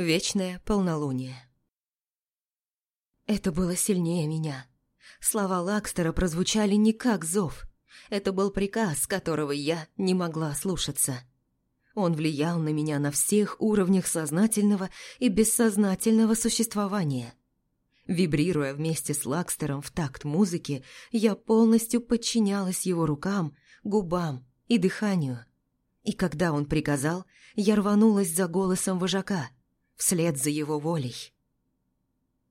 Вечное полнолуние. Это было сильнее меня. Слова Лакстера прозвучали не как зов. Это был приказ, которого я не могла слушаться. Он влиял на меня на всех уровнях сознательного и бессознательного существования. Вибрируя вместе с Лакстером в такт музыки, я полностью подчинялась его рукам, губам и дыханию. И когда он приказал, я рванулась за голосом вожака, вслед за его волей.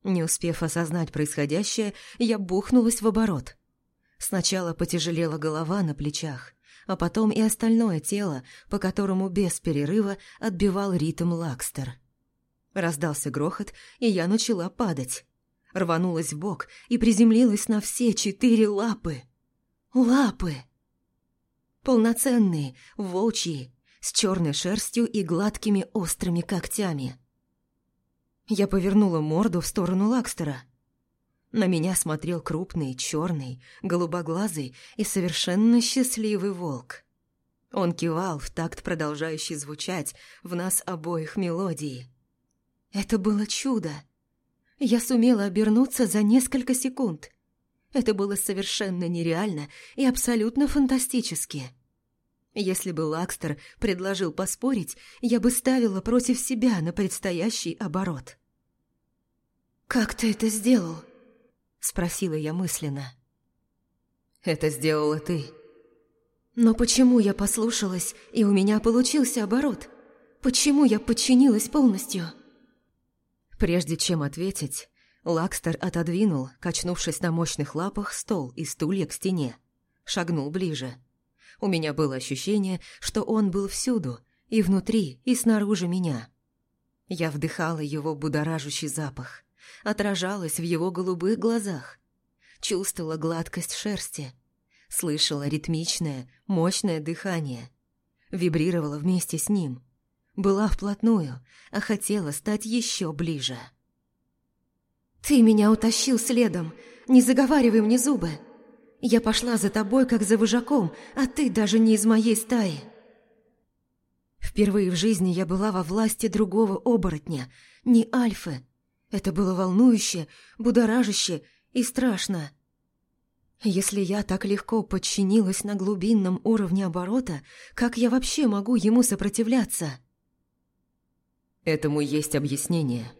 Не успев осознать происходящее, я бухнулась в оборот. Сначала потяжелела голова на плечах, а потом и остальное тело, по которому без перерыва отбивал ритм Лакстер. Раздался грохот, и я начала падать. Рванулась в бок и приземлилась на все четыре лапы. Лапы! Полноценные, волчьи, с черной шерстью и гладкими острыми когтями. Я повернула морду в сторону Лакстера. На меня смотрел крупный, черный, голубоглазый и совершенно счастливый волк. Он кивал в такт продолжающий звучать в нас обоих мелодии. Это было чудо. Я сумела обернуться за несколько секунд. Это было совершенно нереально и абсолютно фантастически. Если бы Лакстер предложил поспорить, я бы ставила против себя на предстоящий оборот. «Как ты это сделал?» – спросила я мысленно. «Это сделала ты». «Но почему я послушалась, и у меня получился оборот? Почему я подчинилась полностью?» Прежде чем ответить, Лакстер отодвинул, качнувшись на мощных лапах, стол и стулья к стене. Шагнул ближе. У меня было ощущение, что он был всюду, и внутри, и снаружи меня. Я вдыхала его будоражащий запах отражалась в его голубых глазах. Чувствовала гладкость шерсти, слышала ритмичное, мощное дыхание. Вибрировала вместе с ним. Была вплотную, а хотела стать еще ближе. «Ты меня утащил следом, не заговаривай мне зубы. Я пошла за тобой, как за вожаком, а ты даже не из моей стаи». Впервые в жизни я была во власти другого оборотня, не альфы, это было волнующе, будоражаще и страшно. Если я так легко подчинилась на глубинном уровне оборота, как я вообще могу ему сопротивляться? Этому есть объяснение.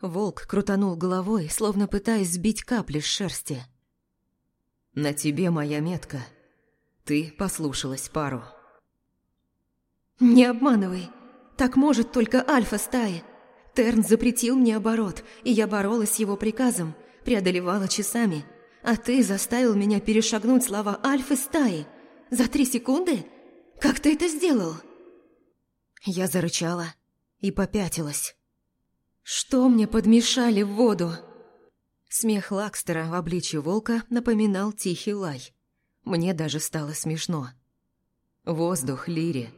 Волк крутанул головой, словно пытаясь сбить капли с шерсти. На тебе моя метка. Ты послушалась пару. Не обманывай. Так может только альфа стаи. Терн запретил мне оборот, и я боролась с его приказом, преодолевала часами. А ты заставил меня перешагнуть слова альфы стаи. За три секунды? Как ты это сделал?» Я зарычала и попятилась. «Что мне подмешали в воду?» Смех Лакстера в обличье волка напоминал тихий лай. Мне даже стало смешно. «Воздух, Лири.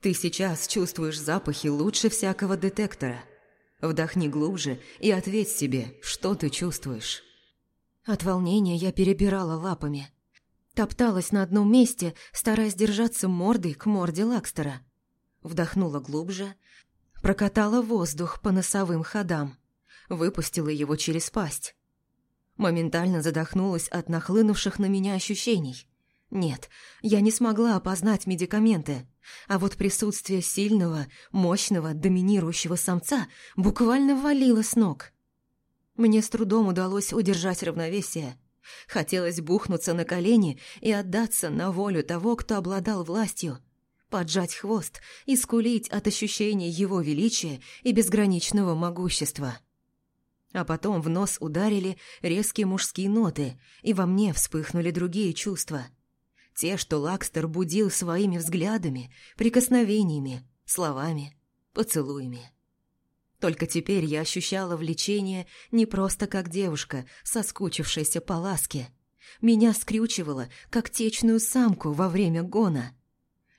Ты сейчас чувствуешь запахи лучше всякого детектора». Вдохни глубже и ответь себе, что ты чувствуешь. От волнения я перебирала лапами. Топталась на одном месте, стараясь держаться мордой к морде Лакстера. Вдохнула глубже, прокатала воздух по носовым ходам, выпустила его через пасть. Моментально задохнулась от нахлынувших на меня ощущений. Нет, я не смогла опознать медикаменты, а вот присутствие сильного, мощного, доминирующего самца буквально валило с ног. Мне с трудом удалось удержать равновесие. Хотелось бухнуться на колени и отдаться на волю того, кто обладал властью, поджать хвост и скулить от ощущения его величия и безграничного могущества. А потом в нос ударили резкие мужские ноты, и во мне вспыхнули другие чувства – те, что Лакстер будил своими взглядами, прикосновениями, словами, поцелуями. Только теперь я ощущала влечение не просто как девушка, соскучившаяся по ласке. Меня скрючивало, как течную самку во время гона.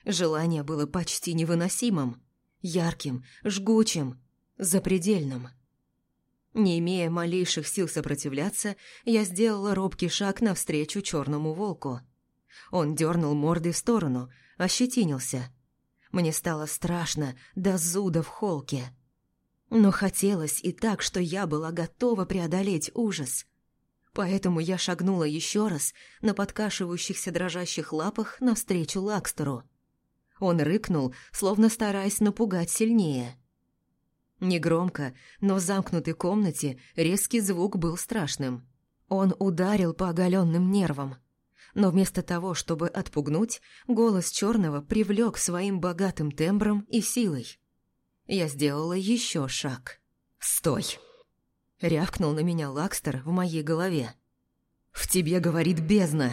Желание было почти невыносимым, ярким, жгучим, запредельным. Не имея малейших сил сопротивляться, я сделала робкий шаг навстречу черному волку – он дернул мордой в сторону, ощетинился. Мне стало страшно до зуда в холке. Но хотелось и так, что я была готова преодолеть ужас. Поэтому я шагнула еще раз на подкашивающихся дрожащих лапах навстречу Лакстеру. Он рыкнул, словно стараясь напугать сильнее. Негромко, но в замкнутой комнате резкий звук был страшным. Он ударил по оголенным нервам. Но вместо того, чтобы отпугнуть, голос черного привлек своим богатым тембром и силой. Я сделала еще шаг. «Стой!» Рявкнул на меня Лакстер в моей голове. «В тебе говорит бездна!»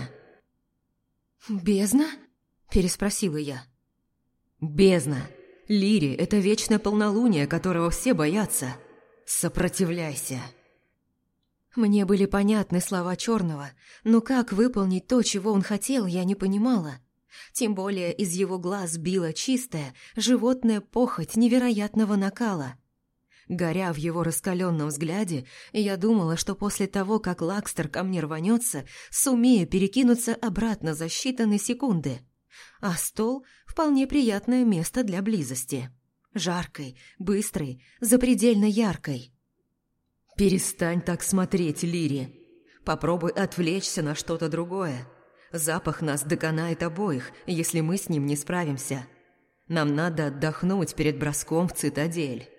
«Бездна?» – переспросила я. «Бездна! Лири – это вечное полнолуние, которого все боятся. Сопротивляйся!» Мне были понятны слова Черного, но как выполнить то, чего он хотел, я не понимала. Тем более из его глаз била чистая, животная похоть невероятного накала. Горя в его раскаленном взгляде, я думала, что после того, как Лакстер ко мне рванется, сумею перекинуться обратно за считанные секунды. А стол – вполне приятное место для близости. Жаркой, быстрой, запредельно яркой – «Перестань так смотреть, Лири. Попробуй отвлечься на что-то другое. Запах нас доконает обоих, если мы с ним не справимся. Нам надо отдохнуть перед броском в цитадель».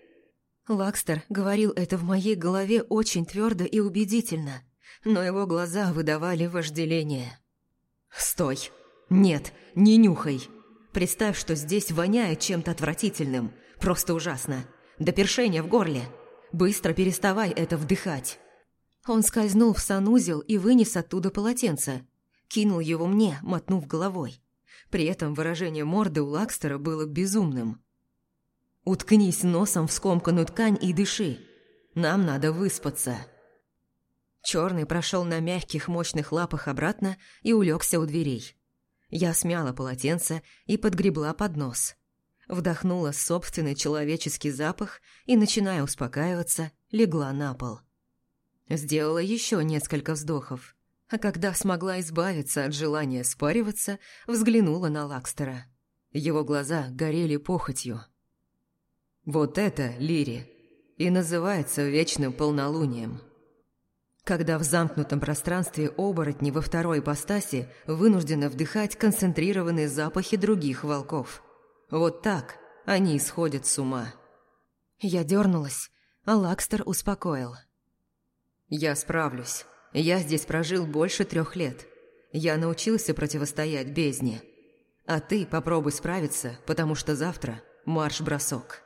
Лакстер говорил это в моей голове очень твердо и убедительно, но его глаза выдавали вожделение. «Стой! Нет, не нюхай! Представь, что здесь воняет чем-то отвратительным. Просто ужасно. До першения в горле!» Быстро переставай это вдыхать!» Он скользнул в санузел и вынес оттуда полотенце. Кинул его мне, мотнув головой. При этом выражение морды у Лакстера было безумным. «Уткнись носом в скомканную ткань и дыши. Нам надо выспаться». Черный прошел на мягких мощных лапах обратно и улегся у дверей. Я смяла полотенце и подгребла под нос вдохнула собственный человеческий запах и, начиная успокаиваться, легла на пол. Сделала еще несколько вздохов, а когда смогла избавиться от желания спариваться, взглянула на Лакстера. Его глаза горели похотью. «Вот это, Лири, и называется вечным полнолунием». Когда в замкнутом пространстве оборотни во второй ипостаси вынуждены вдыхать концентрированные запахи других волков – вот так они исходят с ума. Я дернулась, а Лакстер успокоил. «Я справлюсь. Я здесь прожил больше трех лет. Я научился противостоять бездне. А ты попробуй справиться, потому что завтра марш-бросок».